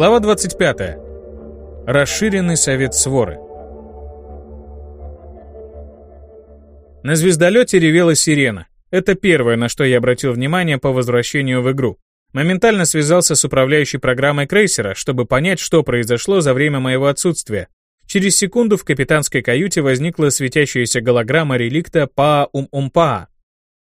Глава 25. Расширенный совет своры. На звездолете ревела сирена. Это первое, на что я обратил внимание по возвращению в игру. Моментально связался с управляющей программой крейсера, чтобы понять, что произошло за время моего отсутствия. Через секунду в капитанской каюте возникла светящаяся голограмма реликта Паа-Ум-Ум-Паа,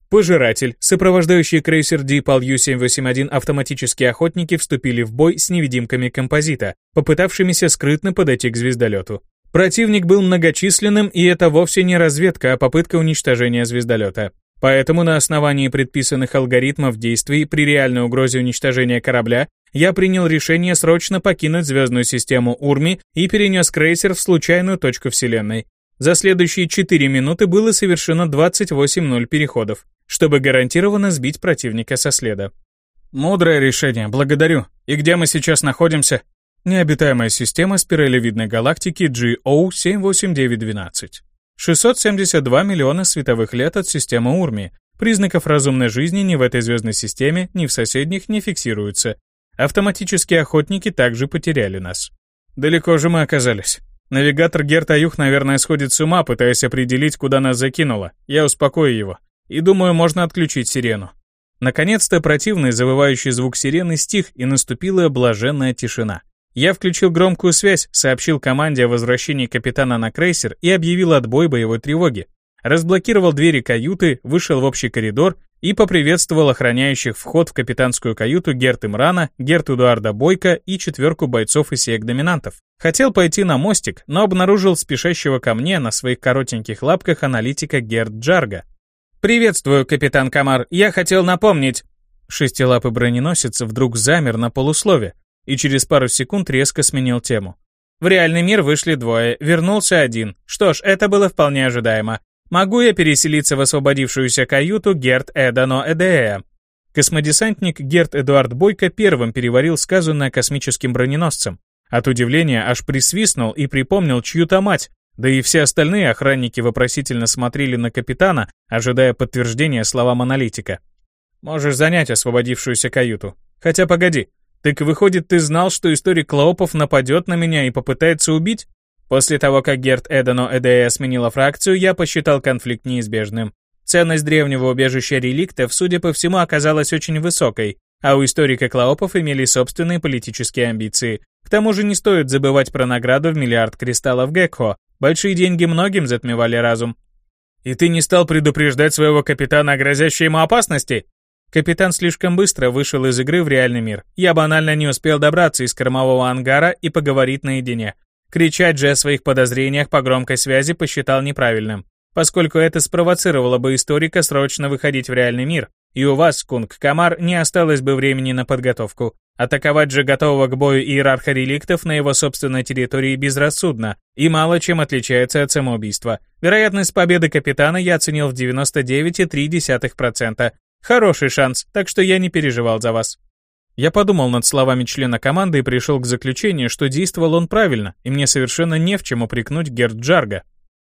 Пожиратель, сопровождающий крейсер Дипал Ю-781 автоматические охотники вступили в бой с невидимками композита, попытавшимися скрытно подойти к звездолету. Противник был многочисленным, и это вовсе не разведка, а попытка уничтожения звездолета. Поэтому на основании предписанных алгоритмов действий при реальной угрозе уничтожения корабля я принял решение срочно покинуть звездную систему Урми и перенес крейсер в случайную точку Вселенной. За следующие 4 минуты было совершено 28-0 переходов чтобы гарантированно сбить противника со следа. Мудрое решение, благодарю. И где мы сейчас находимся? Необитаемая система спиралевидной галактики GO78912. 672 миллиона световых лет от системы Урми. Признаков разумной жизни ни в этой звездной системе, ни в соседних не фиксируются. Автоматические охотники также потеряли нас. Далеко же мы оказались. Навигатор Герт Аюх, наверное, сходит с ума, пытаясь определить, куда нас закинуло. Я успокою его. И думаю, можно отключить сирену. Наконец-то противный завывающий звук сирены стих, и наступила блаженная тишина. Я включил громкую связь, сообщил команде о возвращении капитана на крейсер и объявил отбой боевой тревоги. Разблокировал двери каюты, вышел в общий коридор и поприветствовал охраняющих вход в капитанскую каюту Герт Имрана, Герт Эдуарда Бойко и четверку бойцов и сеек-доминантов. Хотел пойти на мостик, но обнаружил спешащего ко мне на своих коротеньких лапках аналитика Герт Джарга. «Приветствую, капитан Камар. Я хотел напомнить...» Шестилапый броненосец вдруг замер на полуслове и через пару секунд резко сменил тему. В реальный мир вышли двое, вернулся один. Что ж, это было вполне ожидаемо. Могу я переселиться в освободившуюся каюту Герт Эдано Эдея? Космодесантник Герт Эдуард Бойко первым переварил сказанное космическим броненосцем. От удивления аж присвистнул и припомнил чью-то мать, да и все остальные охранники вопросительно смотрели на капитана, ожидая подтверждения словам аналитика. «Можешь занять освободившуюся каюту. Хотя погоди, так выходит, ты знал, что историк Клоупов нападет на меня и попытается убить?» После того, как Герт Эдено Эдея сменила фракцию, я посчитал конфликт неизбежным. Ценность древнего убежища реликтов, судя по всему, оказалась очень высокой, а у историка Клоупов имели собственные политические амбиции. К тому же не стоит забывать про награду в миллиард кристаллов Гекхо, Большие деньги многим затмевали разум. И ты не стал предупреждать своего капитана о грозящей ему опасности? Капитан слишком быстро вышел из игры в реальный мир. Я банально не успел добраться из кормового ангара и поговорить наедине. Кричать же о своих подозрениях по громкой связи посчитал неправильным, поскольку это спровоцировало бы историка срочно выходить в реальный мир, и у вас, Кунг Камар, не осталось бы времени на подготовку. Атаковать же готового к бою иерарха реликтов на его собственной территории безрассудно и мало чем отличается от самоубийства. Вероятность победы капитана я оценил в 99,3%. Хороший шанс, так что я не переживал за вас. Я подумал над словами члена команды и пришел к заключению, что действовал он правильно, и мне совершенно не в чем упрекнуть Герд Джарга.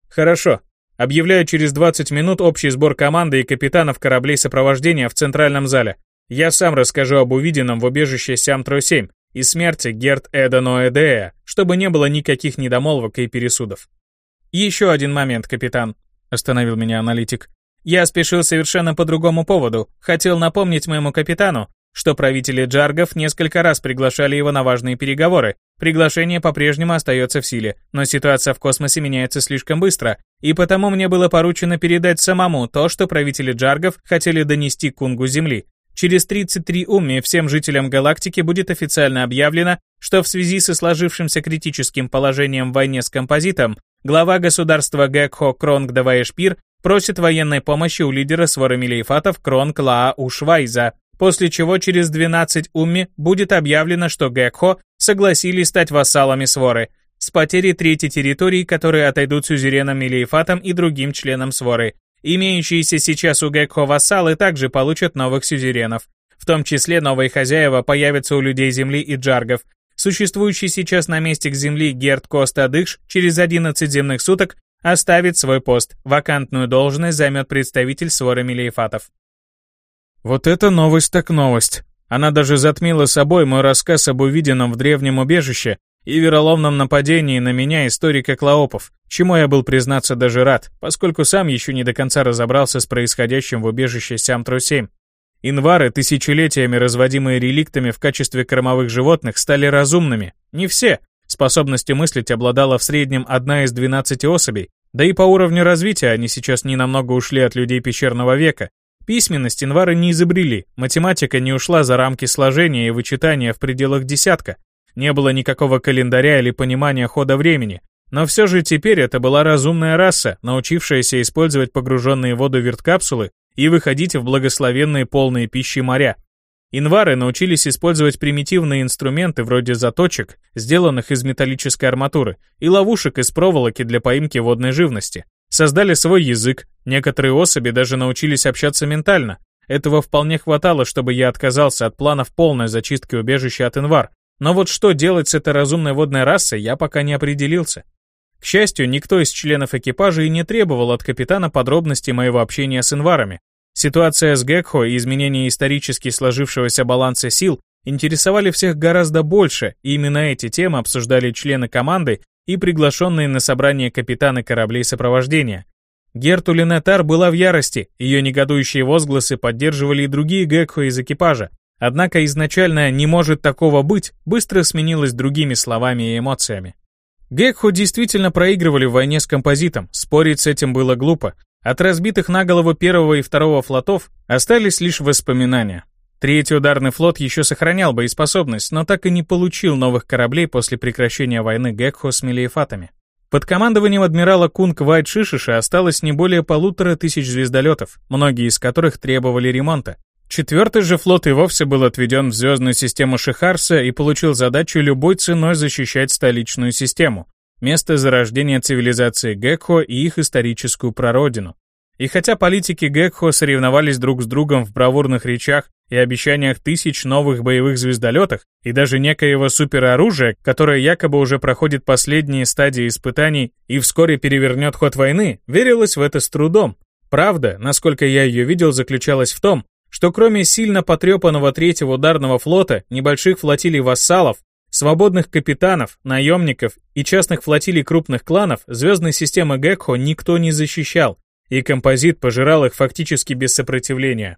Хорошо. Объявляю через 20 минут общий сбор команды и капитанов кораблей сопровождения в центральном зале. Я сам расскажу об увиденном в убежище Сямтро-7 и смерти Герт Эда Ноэдея, чтобы не было никаких недомолвок и пересудов. «Еще один момент, капитан», — остановил меня аналитик. «Я спешил совершенно по другому поводу. Хотел напомнить моему капитану, что правители Джаргов несколько раз приглашали его на важные переговоры. Приглашение по-прежнему остается в силе, но ситуация в космосе меняется слишком быстро, и потому мне было поручено передать самому то, что правители Джаргов хотели донести кунгу Земли, Через 33 уми всем жителям галактики будет официально объявлено, что в связи со сложившимся критическим положением в войне с композитом, глава государства Гекхо Кронг Даваешпир просит военной помощи у лидера своры Милейфатов Кронг Лаа Ушвайза, после чего через 12 уми будет объявлено, что Гекхо согласились стать вассалами своры, с потерей третьей территории, которые отойдут сюзеренам Милейфатам и другим членам своры, Имеющиеся сейчас у Гекхо вассалы также получат новых сюзеренов. В том числе новые хозяева появятся у людей Земли и джаргов. Существующий сейчас на месте к Земли Герд Коста Дыш через 11 земных суток оставит свой пост. Вакантную должность займет представитель своры Мелиефатов. Вот это новость так новость. Она даже затмила собой мой рассказ об увиденном в древнем убежище и вероломном нападении на меня историка Клоопов, чему я был, признаться, даже рад, поскольку сам еще не до конца разобрался с происходящим в убежище Сямтру-7. Инвары, тысячелетиями разводимые реликтами в качестве кормовых животных, стали разумными. Не все. Способностью мыслить обладала в среднем одна из 12 особей, да и по уровню развития они сейчас не намного ушли от людей пещерного века. Письменность инвары не изобрели, математика не ушла за рамки сложения и вычитания в пределах десятка, не было никакого календаря или понимания хода времени, но все же теперь это была разумная раса, научившаяся использовать погруженные в воду верткапсулы и выходить в благословенные полные пищи моря. Инвары научились использовать примитивные инструменты вроде заточек, сделанных из металлической арматуры, и ловушек из проволоки для поимки водной живности. Создали свой язык, некоторые особи даже научились общаться ментально. Этого вполне хватало, чтобы я отказался от планов полной зачистки убежища от инвар, но вот что делать с этой разумной водной расой, я пока не определился. К счастью, никто из членов экипажа и не требовал от капитана подробностей моего общения с инварами. Ситуация с Гекхо и изменение исторически сложившегося баланса сил интересовали всех гораздо больше, и именно эти темы обсуждали члены команды и приглашенные на собрание капитаны кораблей сопровождения. Герту Линетар была в ярости, ее негодующие возгласы поддерживали и другие Гекхо из экипажа, Однако изначально «не может такого быть» быстро сменилось другими словами и эмоциями. Гекху действительно проигрывали в войне с композитом, спорить с этим было глупо. От разбитых на голову первого и второго флотов остались лишь воспоминания. Третий ударный флот еще сохранял боеспособность, но так и не получил новых кораблей после прекращения войны Гекхо с Мелиефатами. Под командованием адмирала Кунг Вайт Шишиша осталось не более полутора тысяч звездолетов, многие из которых требовали ремонта. Четвертый же флот и вовсе был отведен в звездную систему Шихарса и получил задачу любой ценой защищать столичную систему, место зарождения цивилизации Гекхо и их историческую прародину. И хотя политики Гекхо соревновались друг с другом в бравурных речах и обещаниях тысяч новых боевых звездолетах и даже некоего супероружия, которое якобы уже проходит последние стадии испытаний и вскоре перевернет ход войны, верилось в это с трудом. Правда, насколько я ее видел, заключалась в том, что кроме сильно потрепанного третьего ударного флота, небольших флотилий вассалов, свободных капитанов, наемников и частных флотилий крупных кланов звездной системы Гекхо никто не защищал, и композит пожирал их фактически без сопротивления.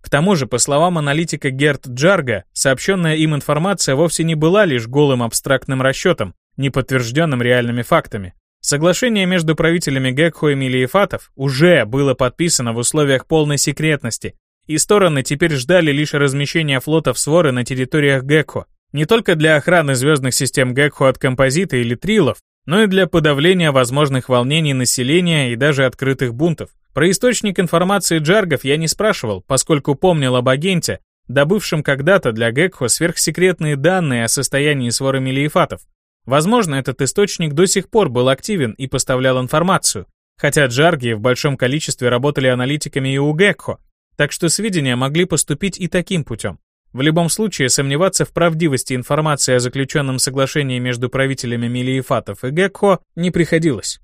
К тому же, по словам аналитика Герт Джарга, сообщенная им информация вовсе не была лишь голым абстрактным расчетом, не подтвержденным реальными фактами. Соглашение между правителями Гекхо и Милиефатов уже было подписано в условиях полной секретности, и стороны теперь ждали лишь размещения флотов Своры на территориях Гекхо, не только для охраны звездных систем Гекхо от композита или трилов, но и для подавления возможных волнений населения и даже открытых бунтов. Про источник информации джаргов я не спрашивал, поскольку помнил об агенте, добывшем когда-то для Гекхо сверхсекретные данные о состоянии своры мелиефатов. Возможно, этот источник до сих пор был активен и поставлял информацию, хотя джарги в большом количестве работали аналитиками и у Гекхо, так что сведения могли поступить и таким путем. В любом случае, сомневаться в правдивости информации о заключенном соглашении между правителями Милиефатов и Гекхо не приходилось.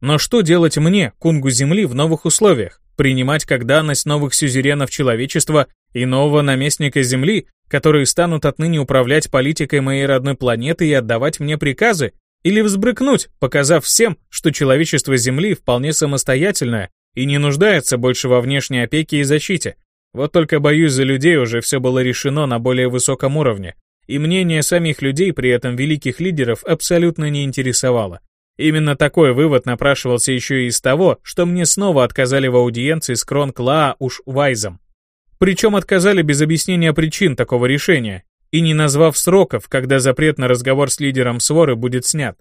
Но что делать мне, кунгу Земли, в новых условиях? Принимать как данность новых сюзеренов человечества и нового наместника Земли, которые станут отныне управлять политикой моей родной планеты и отдавать мне приказы? Или взбрыкнуть, показав всем, что человечество Земли вполне самостоятельное и не нуждается больше во внешней опеке и защите. Вот только боюсь за людей уже все было решено на более высоком уровне, и мнение самих людей при этом великих лидеров абсолютно не интересовало. Именно такой вывод напрашивался еще и из того, что мне снова отказали в аудиенции с Кронклаа уж Вайзом. Причем отказали без объяснения причин такого решения, и не назвав сроков, когда запрет на разговор с лидером своры будет снят.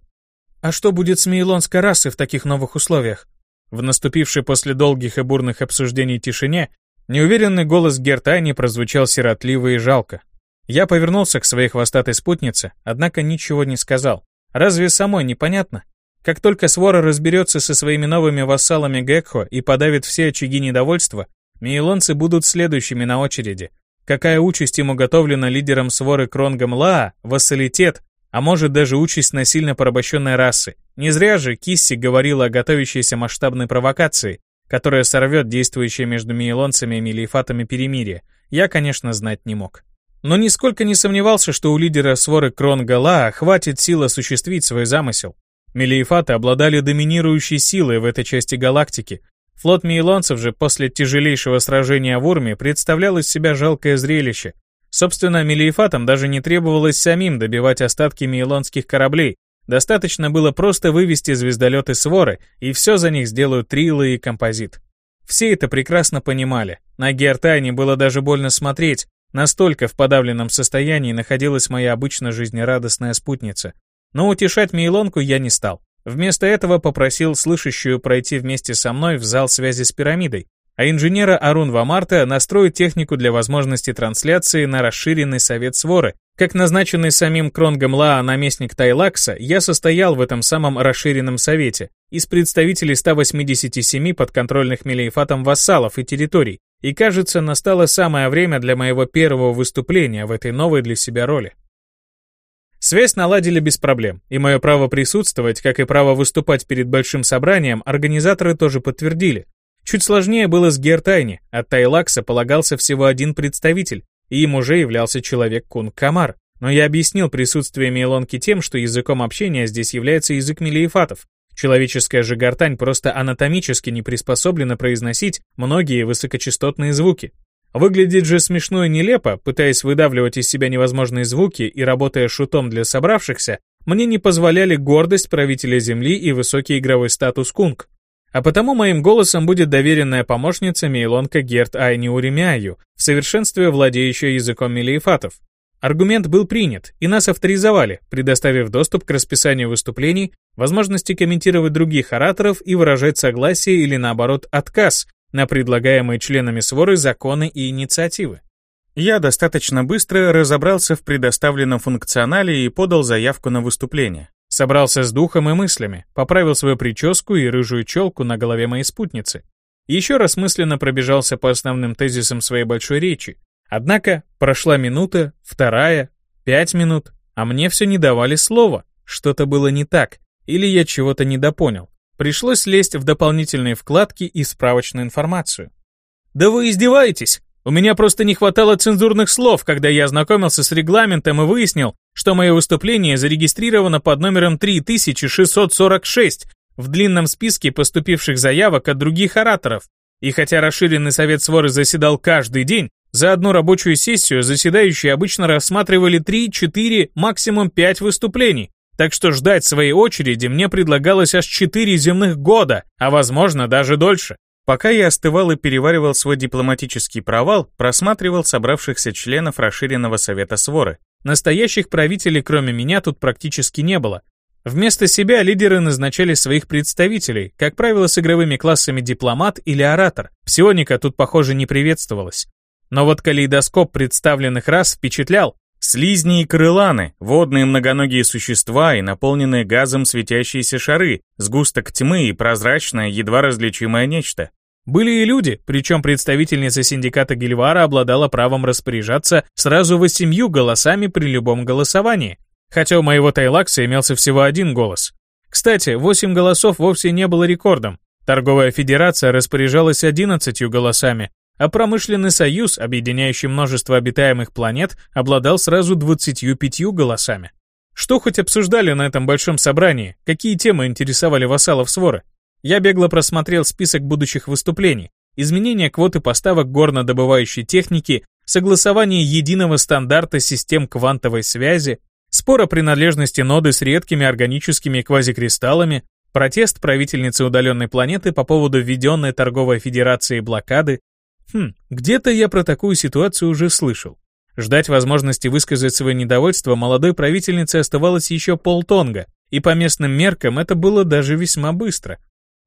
А что будет с мейлонской расой в таких новых условиях? В наступившей после долгих и бурных обсуждений тишине неуверенный голос Гертани прозвучал сиротливо и жалко. Я повернулся к своей хвостатой спутнице, однако ничего не сказал. Разве самой непонятно? Как только свора разберется со своими новыми вассалами Гекхо и подавит все очаги недовольства, мейлонцы будут следующими на очереди. Какая участь им уготовлена лидером своры Кронгом Лаа, вассалитет, а может даже участь насильно порабощенной расы. Не зря же Кисси говорила о готовящейся масштабной провокации, которая сорвет действующее между мейлонцами и мелиефатами перемирие. Я, конечно, знать не мог. но нисколько не сомневался, что у лидера своры Кронгала хватит сил осуществить свой замысел. Мелиефаты обладали доминирующей силой в этой части галактики. Флот мейлонцев же после тяжелейшего сражения в Урме представлял из себя жалкое зрелище. Собственно, Мелиефатам даже не требовалось самим добивать остатки мейлонских кораблей. Достаточно было просто вывести звездолеты своры, и все за них сделают Трилы и Композит. Все это прекрасно понимали. На Геортайне было даже больно смотреть, настолько в подавленном состоянии находилась моя обычно жизнерадостная спутница. Но утешать Мейлонку я не стал. Вместо этого попросил слышащую пройти вместе со мной в зал связи с пирамидой, а инженера Арун Вамарта настроить технику для возможности трансляции на расширенный совет своры. Как назначенный самим Кронгом Лаа наместник Тайлакса, я состоял в этом самом расширенном совете из представителей 187 подконтрольных Мелиефатом вассалов и территорий, и кажется, настало самое время для моего первого выступления в этой новой для себя роли. Связь наладили без проблем, и мое право присутствовать, как и право выступать перед большим собранием, организаторы тоже подтвердили. Чуть сложнее было с Гертайни, от Тайлакса полагался всего один представитель, и им уже являлся человек Кун Камар. Но я объяснил присутствие Мейлонки тем, что языком общения здесь является язык мелиефатов. Человеческая же гортань просто анатомически не приспособлена произносить многие высокочастотные звуки. Выглядит же смешно и нелепо, пытаясь выдавливать из себя невозможные звуки и работая шутом для собравшихся, мне не позволяли гордость правителя Земли и высокий игровой статус Кунг. А потому моим голосом будет доверенная помощница Мейлонка Герт Айни Уремяю, в совершенстве владеющая языком мелиефатов. Аргумент был принят, и нас авторизовали, предоставив доступ к расписанию выступлений, возможности комментировать других ораторов и выражать согласие или наоборот отказ на предлагаемые членами своры законы и инициативы. Я достаточно быстро разобрался в предоставленном функционале и подал заявку на выступление. Собрался с духом и мыслями, поправил свою прическу и рыжую челку на голове моей спутницы. Еще раз мысленно пробежался по основным тезисам своей большой речи. Однако прошла минута, вторая, пять минут, а мне все не давали слова. Что-то было не так, или я чего-то недопонял. Пришлось лезть в дополнительные вкладки и справочную информацию. «Да вы издеваетесь! У меня просто не хватало цензурных слов, когда я ознакомился с регламентом и выяснил, что мое выступление зарегистрировано под номером 3646 в длинном списке поступивших заявок от других ораторов. И хотя расширенный совет своры заседал каждый день, за одну рабочую сессию заседающие обычно рассматривали 3, 4, максимум 5 выступлений, так что ждать своей очереди мне предлагалось аж 4 земных года, а возможно даже дольше. Пока я остывал и переваривал свой дипломатический провал, просматривал собравшихся членов расширенного совета своры. Настоящих правителей, кроме меня, тут практически не было. Вместо себя лидеры назначали своих представителей, как правило, с игровыми классами дипломат или оратор. Псионика тут, похоже, не приветствовалась. Но вот калейдоскоп представленных рас впечатлял. Слизни и крыланы, водные многоногие существа и наполненные газом светящиеся шары, сгусток тьмы и прозрачное, едва различимое нечто. Были и люди, причем представительница синдиката Гильвара обладала правом распоряжаться сразу восемью голосами при любом голосовании, хотя у моего Тайлакса имелся всего один голос. Кстати, восемь голосов вовсе не было рекордом. Торговая федерация распоряжалась одиннадцатью голосами, а промышленный союз, объединяющий множество обитаемых планет, обладал сразу 25 голосами. Что хоть обсуждали на этом большом собрании? Какие темы интересовали вассалов своры? Я бегло просмотрел список будущих выступлений. Изменение квоты поставок горнодобывающей техники, согласование единого стандарта систем квантовой связи, спор о принадлежности ноды с редкими органическими квазикристаллами, протест правительницы удаленной планеты по поводу введенной торговой федерацией блокады, Хм, где-то я про такую ситуацию уже слышал. Ждать возможности высказать свое недовольство молодой правительнице оставалось еще полтонга, и по местным меркам это было даже весьма быстро.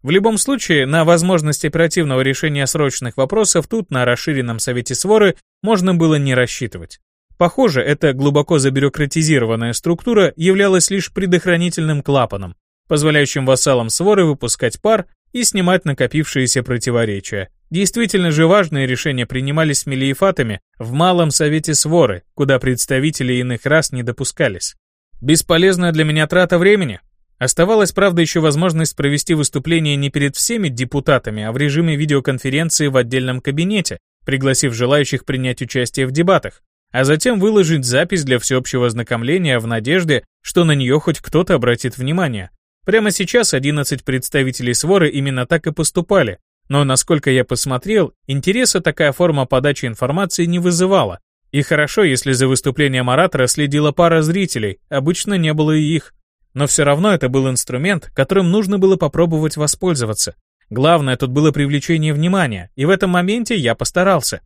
В любом случае, на возможность оперативного решения срочных вопросов тут, на расширенном совете своры, можно было не рассчитывать. Похоже, эта глубоко забюрократизированная структура являлась лишь предохранительным клапаном, позволяющим вассалам своры выпускать пар и снимать накопившиеся противоречия. Действительно же важные решения принимались мелиефатами в Малом Совете Своры, куда представители иных рас не допускались. Бесполезная для меня трата времени. Оставалась, правда, еще возможность провести выступление не перед всеми депутатами, а в режиме видеоконференции в отдельном кабинете, пригласив желающих принять участие в дебатах. а затем выложить запись для всеобщего ознакомления в надежде, что на нее хоть кто-то обратит внимание. Прямо сейчас 11 представителей своры именно так и поступали, но, насколько я посмотрел, интереса такая форма подачи информации не вызывала. И хорошо, если за выступлением оратора следила пара зрителей, обычно не было и их. Но все равно это был инструмент, которым нужно было попробовать воспользоваться. Главное тут было привлечение внимания, и в этом моменте я постарался.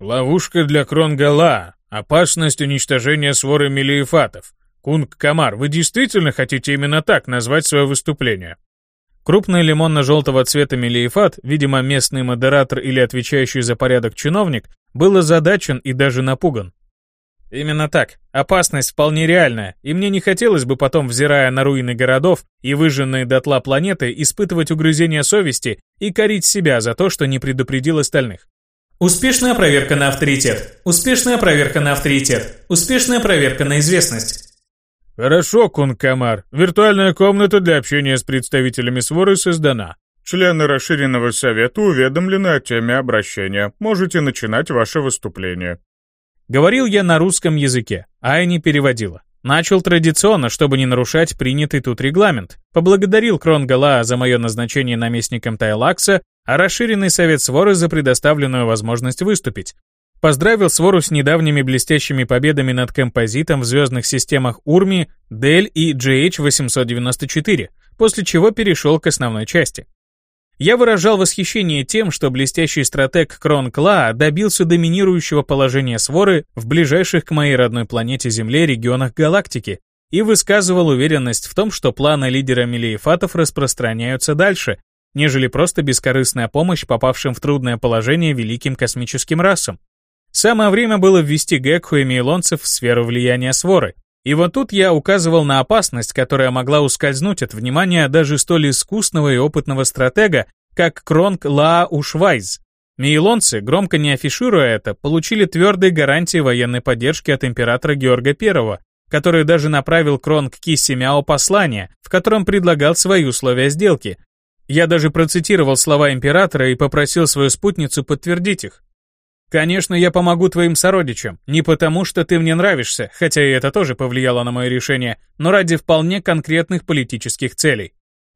«Ловушка для Кронгала. Опасность уничтожения своры мелиефатов. Кунг Камар, вы действительно хотите именно так назвать свое выступление?» Крупный лимонно-желтого цвета мелиефат, видимо, местный модератор или отвечающий за порядок чиновник, был озадачен и даже напуган. Именно так. Опасность вполне реальная, и мне не хотелось бы потом, взирая на руины городов и выжженные дотла планеты, испытывать угрызение совести и корить себя за то, что не предупредил остальных. Успешная проверка на авторитет. Успешная проверка на авторитет. Успешная проверка на известность. Хорошо, Кункамар. Виртуальная комната для общения с представителями своры создана. Члены расширенного совета уведомлены о теме обращения. Можете начинать ваше выступление. Говорил я на русском языке, а не переводила. Начал традиционно, чтобы не нарушать принятый тут регламент. Поблагодарил Кронгала за мое назначение наместником Тайлакса, а расширенный совет своры за предоставленную возможность выступить. Поздравил свору с недавними блестящими победами над композитом в звездных системах Урми, Дель и GH-894, после чего перешел к основной части. Я выражал восхищение тем, что блестящий стратег Крон Кла добился доминирующего положения своры в ближайших к моей родной планете Земле регионах галактики и высказывал уверенность в том, что планы лидера Мелиефатов распространяются дальше, нежели просто бескорыстная помощь попавшим в трудное положение великим космическим расам. Самое время было ввести Гекху и Мейлонцев в сферу влияния своры, и вот тут я указывал на опасность, которая могла ускользнуть от внимания даже столь искусного и опытного стратега, как Кронг Лаа Ушвайз. Мейлонцы, громко не афишируя это, получили твердые гарантии военной поддержки от императора Георга I, который даже направил Кронг Ки Семяо послание, в котором предлагал свои условия сделки. Я даже процитировал слова императора и попросил свою спутницу подтвердить их. Конечно, я помогу твоим сородичам, не потому что ты мне нравишься, хотя и это тоже повлияло на мое решение, но ради вполне конкретных политических целей.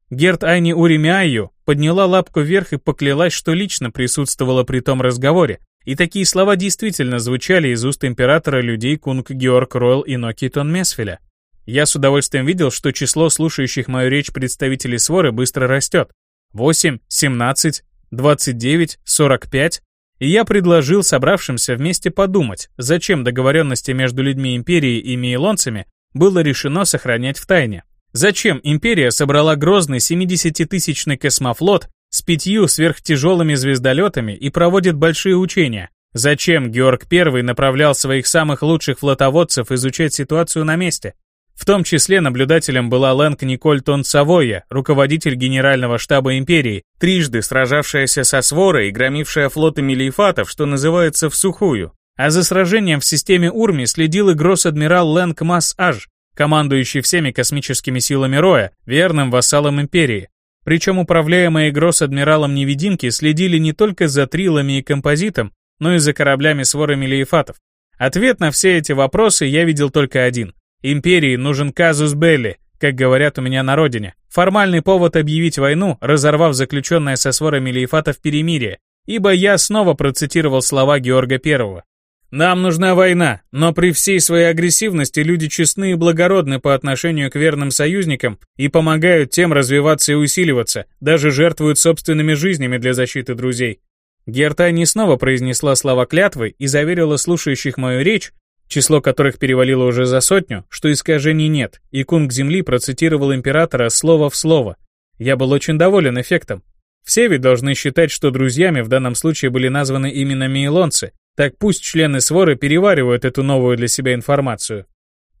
Герт Айни Уремиаю подняла лапку вверх и поклялась, что лично присутствовала при том разговоре, и такие слова действительно звучали из уст императора людей Кунг Георг Ройл и Нокитон Месфеля. Я с удовольствием видел, что число слушающих мою речь представителей своры быстро растет. 8, 17, 29, 45, и я предложил собравшимся вместе подумать, зачем договоренности между людьми Империи и мейлонцами было решено сохранять в тайне. Зачем Империя собрала грозный 70-тысячный космофлот с пятью сверхтяжелыми звездолетами и проводит большие учения? Зачем Георг I направлял своих самых лучших флотоводцев изучать ситуацию на месте? В том числе наблюдателем была Лэнг Николь Тон Савойя, руководитель Генерального штаба империи, трижды сражавшаяся со Сворой и громившая флоты Мелиефатов, что называется, в сухую. А за сражением в системе Урми следил и гросс-адмирал Лэнг Масс Аж, командующий всеми космическими силами Роя, верным вассалом империи. Причем управляемые гросс-адмиралом невидимки следили не только за трилами и композитом, но и за кораблями Своры Мелиефатов. Ответ на все эти вопросы я видел только один. Империи нужен казус белли, как говорят у меня на родине. Формальный повод объявить войну, разорвав заключенное со сворами Лейфата в перемирие, ибо я снова процитировал слова Георга I. «Нам нужна война, но при всей своей агрессивности люди честны и благородны по отношению к верным союзникам и помогают тем развиваться и усиливаться, даже жертвуют собственными жизнями для защиты друзей». Гертай снова произнесла слова клятвы и заверила слушающих мою речь, число которых перевалило уже за сотню, что искажений нет, и кунг Земли процитировал императора слово в слово. Я был очень доволен эффектом. Все ведь должны считать, что друзьями в данном случае были названы именно мейлонцы, так пусть члены своры переваривают эту новую для себя информацию.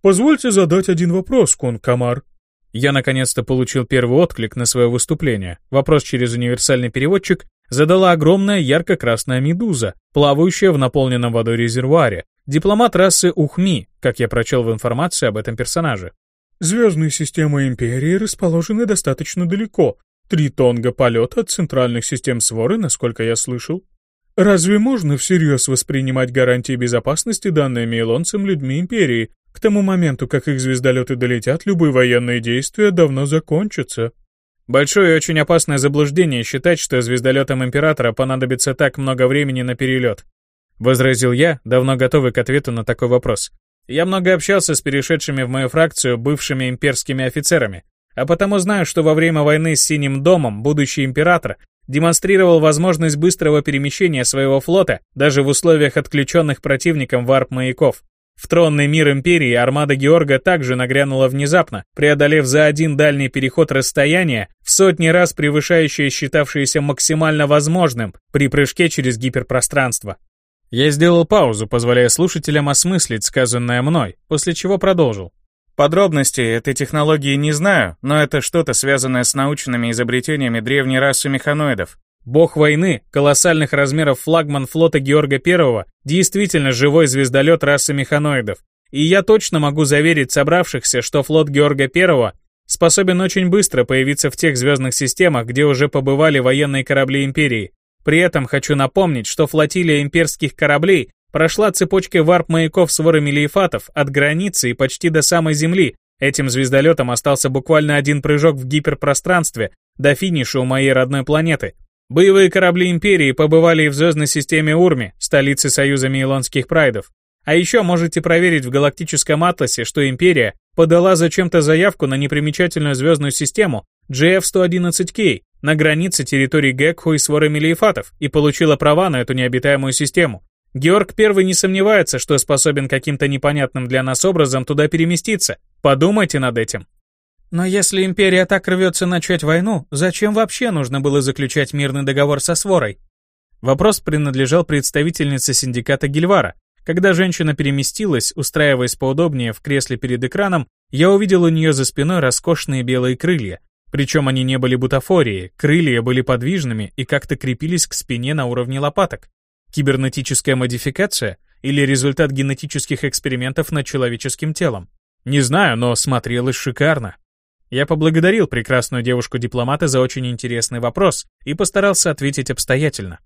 «Позвольте задать один вопрос, кунг Камар», я наконец-то получил первый отклик на свое выступление. Вопрос через универсальный переводчик задала огромная ярко-красная медуза, плавающая в наполненном водой резервуаре, дипломат расы Ухми, как я прочел в информации об этом персонаже. Звездные системы Империи расположены достаточно далеко, три тонга полета от центральных систем своры, насколько я слышал. Разве можно всерьез воспринимать гарантии безопасности, данные мейлонцам людьми Империи? К тому моменту, как их звездолеты долетят, любые военные действия давно закончатся. Большое и очень опасное заблуждение считать, что звездолетам Императора понадобится так много времени на перелет. Возразил я, давно готовый к ответу на такой вопрос. Я много общался с перешедшими в мою фракцию бывшими имперскими офицерами, а потому знаю, что во время войны с Синим домом будущий император демонстрировал возможность быстрого перемещения своего флота даже в условиях отключенных противником варп-маяков. В тронный мир Империи армада Георга также нагрянула внезапно, преодолев за один дальний переход расстояние, в сотни раз превышающее считавшееся максимально возможным при прыжке через гиперпространство. Я сделал паузу, позволяя слушателям осмыслить сказанное мной, после чего продолжил. Подробностей этой технологии не знаю, но это что-то связанное с научными изобретениями древней расы механоидов. Бог войны, колоссальных размеров флагман флота Георга I, действительно живой звездолет расы механоидов. И я точно могу заверить собравшихся, что флот Георга I способен очень быстро появиться в тех звездных системах, где уже побывали военные корабли Империи, при этом хочу напомнить, что флотилия имперских кораблей прошла цепочкой варп-маяков своры мелиефатов от границы и почти до самой Земли. Этим звездолетом остался буквально один прыжок в гиперпространстве до финиша у моей родной планеты. Боевые корабли Империи побывали и в звездной системе Урми, столице Союза Мейлонских Прайдов. А еще можете проверить в галактическом атласе, что Империя подала зачем-то заявку на непримечательную звездную систему GF-111K, на границе территории Гекху и своры Мелиефатов и получила права на эту необитаемую систему. Георг I не сомневается, что способен каким-то непонятным для нас образом туда переместиться. Подумайте над этим. Но если империя так рвется начать войну, зачем вообще нужно было заключать мирный договор со сворой? Вопрос принадлежал представительнице синдиката Гильвара. Когда женщина переместилась, устраиваясь поудобнее в кресле перед экраном, я увидел у нее за спиной роскошные белые крылья, причем они не были бутафорией, крылья были подвижными и как-то крепились к спине на уровне лопаток. Кибернетическая модификация или результат генетических экспериментов над человеческим телом? Не знаю, но смотрелось шикарно. Я поблагодарил прекрасную девушку-дипломата за очень интересный вопрос и постарался ответить обстоятельно.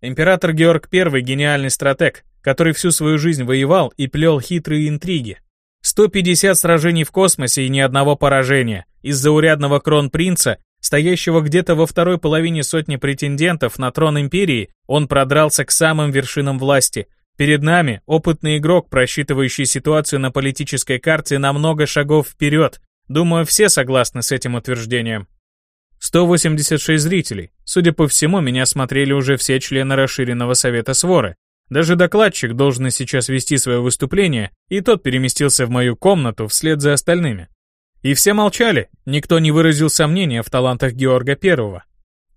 Император Георг I — гениальный стратег, который всю свою жизнь воевал и плел хитрые интриги, 150 сражений в космосе и ни одного поражения. Из-за урядного кронпринца, стоящего где-то во второй половине сотни претендентов на трон империи, он продрался к самым вершинам власти. Перед нами опытный игрок, просчитывающий ситуацию на политической карте на много шагов вперед. Думаю, все согласны с этим утверждением. 186 зрителей. Судя по всему, меня смотрели уже все члены расширенного совета своры. Даже докладчик должен сейчас вести свое выступление, и тот переместился в мою комнату вслед за остальными. И все молчали, никто не выразил сомнения в талантах Георга Первого.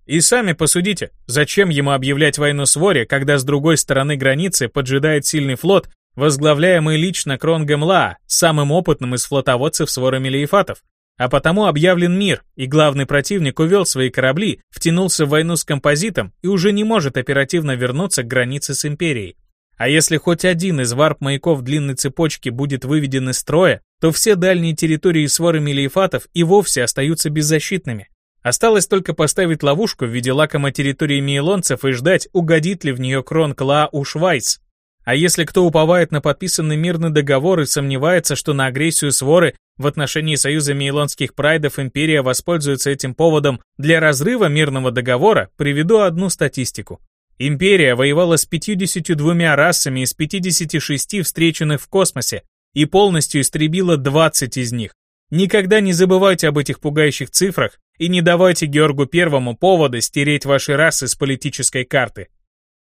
И сами посудите, зачем ему объявлять войну своре, когда с другой стороны границы поджидает сильный флот, возглавляемый лично Кронгом Ла, самым опытным из флотоводцев своры Мелиефатов, а потому объявлен мир, и главный противник увел свои корабли, втянулся в войну с композитом и уже не может оперативно вернуться к границе с Империей. А если хоть один из варп-маяков длинной цепочки будет выведен из строя, то все дальние территории своры мелиефатов и вовсе остаются беззащитными. Осталось только поставить ловушку в виде лакома территории мейлонцев и ждать, угодит ли в нее крон Клаа Ушвайц. А если кто уповает на подписанный мирный договор и сомневается, что на агрессию своры в отношении Союза Мейлонских Прайдов империя воспользуется этим поводом для разрыва мирного договора, приведу одну статистику. Империя воевала с 52 расами из 56 встреченных в космосе и полностью истребила 20 из них. Никогда не забывайте об этих пугающих цифрах и не давайте Георгу Первому повода стереть ваши расы с политической карты.